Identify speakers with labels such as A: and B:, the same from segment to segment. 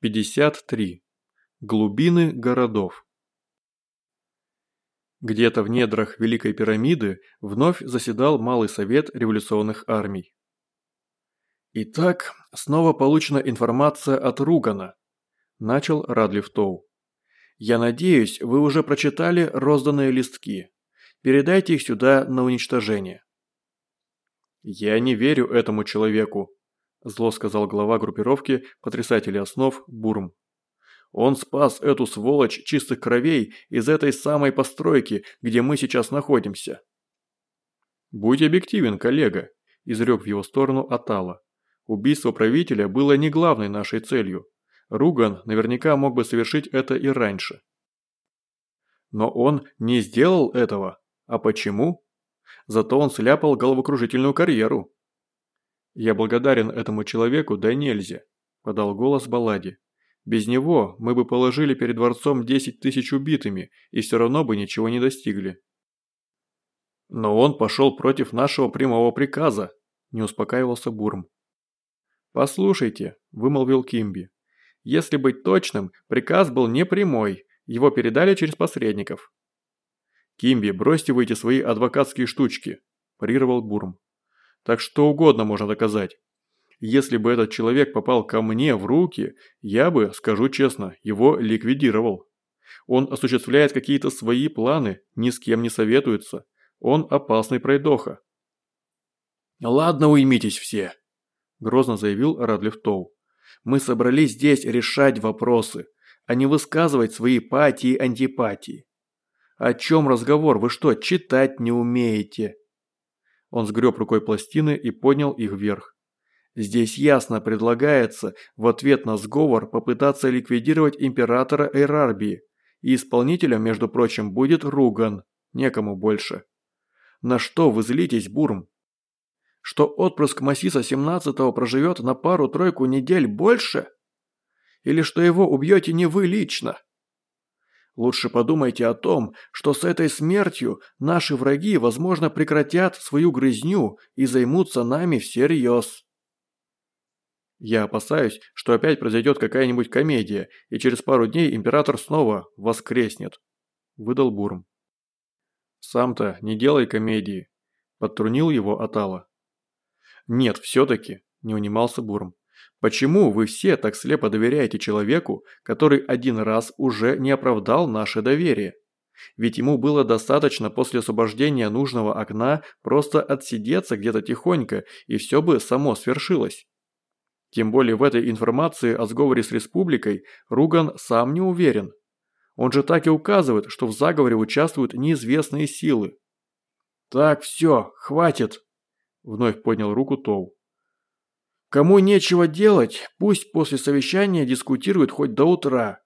A: 53. Глубины городов. Где-то в недрах Великой пирамиды вновь заседал Малый совет революционных армий. «Итак, снова получена информация от Ругана», – начал Радлив Тоу. «Я надеюсь, вы уже прочитали розданные листки. Передайте их сюда на уничтожение». «Я не верю этому человеку», зло сказал глава группировки потрясателей основ Бурм. Он спас эту сволочь чистых кровей из этой самой постройки, где мы сейчас находимся. Будь объективен, коллега, изрек в его сторону Атала. Убийство правителя было не главной нашей целью. Руган наверняка мог бы совершить это и раньше. Но он не сделал этого. А почему? Зато он сляпал головокружительную карьеру. «Я благодарен этому человеку, да нельзя», – подал голос Балади. «Без него мы бы положили перед дворцом десять тысяч убитыми и все равно бы ничего не достигли». «Но он пошел против нашего прямого приказа», – не успокаивался Бурм. «Послушайте», – вымолвил Кимби. «Если быть точным, приказ был не прямой, его передали через посредников». «Кимби, бросьте вы эти свои адвокатские штучки», – парировал Бурм. Так что угодно можно доказать. Если бы этот человек попал ко мне в руки, я бы, скажу честно, его ликвидировал. Он осуществляет какие-то свои планы, ни с кем не советуется. Он опасный пройдоха. «Ладно, уймитесь все», – грозно заявил Радлев Тоу. «Мы собрались здесь решать вопросы, а не высказывать свои патии и антипатии. О чем разговор? Вы что, читать не умеете?» Он сгреб рукой пластины и поднял их вверх. Здесь ясно предлагается в ответ на сговор попытаться ликвидировать императора Эрарбии, и исполнителем, между прочим, будет Руган, некому больше. На что вы злитесь, Бурм? Что отпрыск Масиса 17-го проживет на пару-тройку недель больше? Или что его убьете не вы лично? Лучше подумайте о том, что с этой смертью наши враги, возможно, прекратят свою грызню и займутся нами всерьез. Я опасаюсь, что опять произойдет какая-нибудь комедия, и через пару дней император снова воскреснет», – выдал Бурм. «Сам-то не делай комедии», – подтрунил его Атала. «Нет, все-таки», – не унимался Бурм. Почему вы все так слепо доверяете человеку, который один раз уже не оправдал наше доверие? Ведь ему было достаточно после освобождения нужного окна просто отсидеться где-то тихонько, и все бы само свершилось. Тем более в этой информации о сговоре с республикой Руган сам не уверен. Он же так и указывает, что в заговоре участвуют неизвестные силы. «Так, все, хватит!» – вновь поднял руку Тоу. Кому нечего делать, пусть после совещания дискутируют хоть до утра.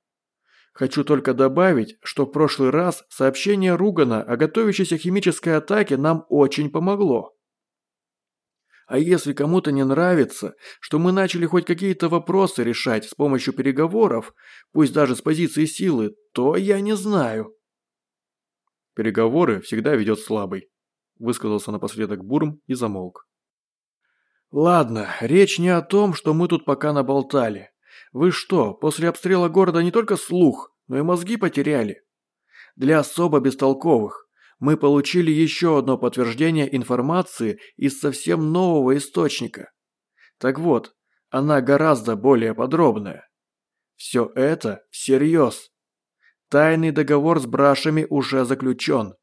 A: Хочу только добавить, что в прошлый раз сообщение Ругана о готовящейся химической атаке нам очень помогло. А если кому-то не нравится, что мы начали хоть какие-то вопросы решать с помощью переговоров, пусть даже с позиции силы, то я не знаю. Переговоры всегда ведет слабый, высказался напоследок Бурм и замолк. «Ладно, речь не о том, что мы тут пока наболтали. Вы что, после обстрела города не только слух, но и мозги потеряли? Для особо бестолковых мы получили еще одно подтверждение информации из совсем нового источника. Так вот, она гораздо более подробная. Все это всерьез. Тайный договор с брашами уже заключен.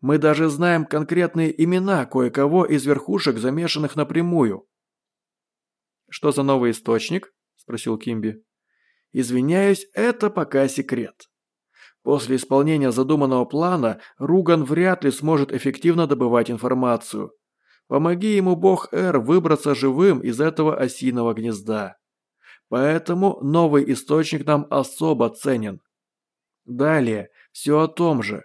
A: Мы даже знаем конкретные имена кое-кого из верхушек, замешанных напрямую». «Что за новый источник?» – спросил Кимби. «Извиняюсь, это пока секрет. После исполнения задуманного плана Руган вряд ли сможет эффективно добывать информацию. Помоги ему бог Эр выбраться живым из этого осиного гнезда. Поэтому новый источник нам особо ценен. Далее, все о том же.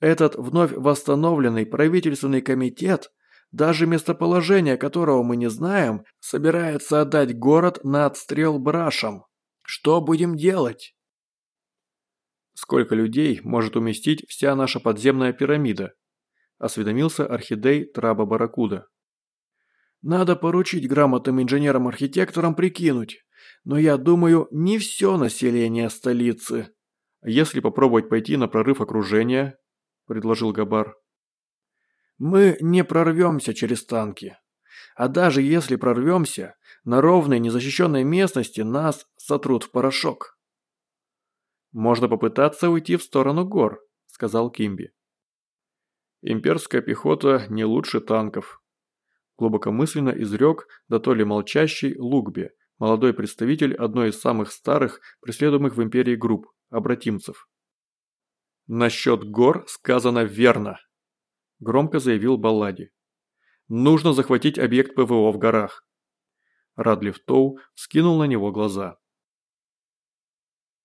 A: Этот вновь восстановленный правительственный комитет, даже местоположение которого мы не знаем, собирается отдать город на отстрел брашам. Что будем делать? Сколько людей может уместить вся наша подземная пирамида? Осведомился орхидей Траба Баракуда. Надо поручить грамотным инженерам-архитекторам прикинуть, Но я думаю, не все население столицы. Если попробовать пойти на прорыв окружения, предложил Габар. Мы не прорвемся через танки. А даже если прорвемся, на ровной незащищенной местности нас сотрут в порошок. Можно попытаться уйти в сторону гор, сказал Кимби. Имперская пехота не лучше танков. Глубокомысленно изрек, да то ли молчащий, Лугби, молодой представитель одной из самых старых, преследуемых в империи групп, обратимцев. «Насчет гор сказано верно», – громко заявил Баллади. «Нужно захватить объект ПВО в горах». Радлив Тоу скинул на него глаза.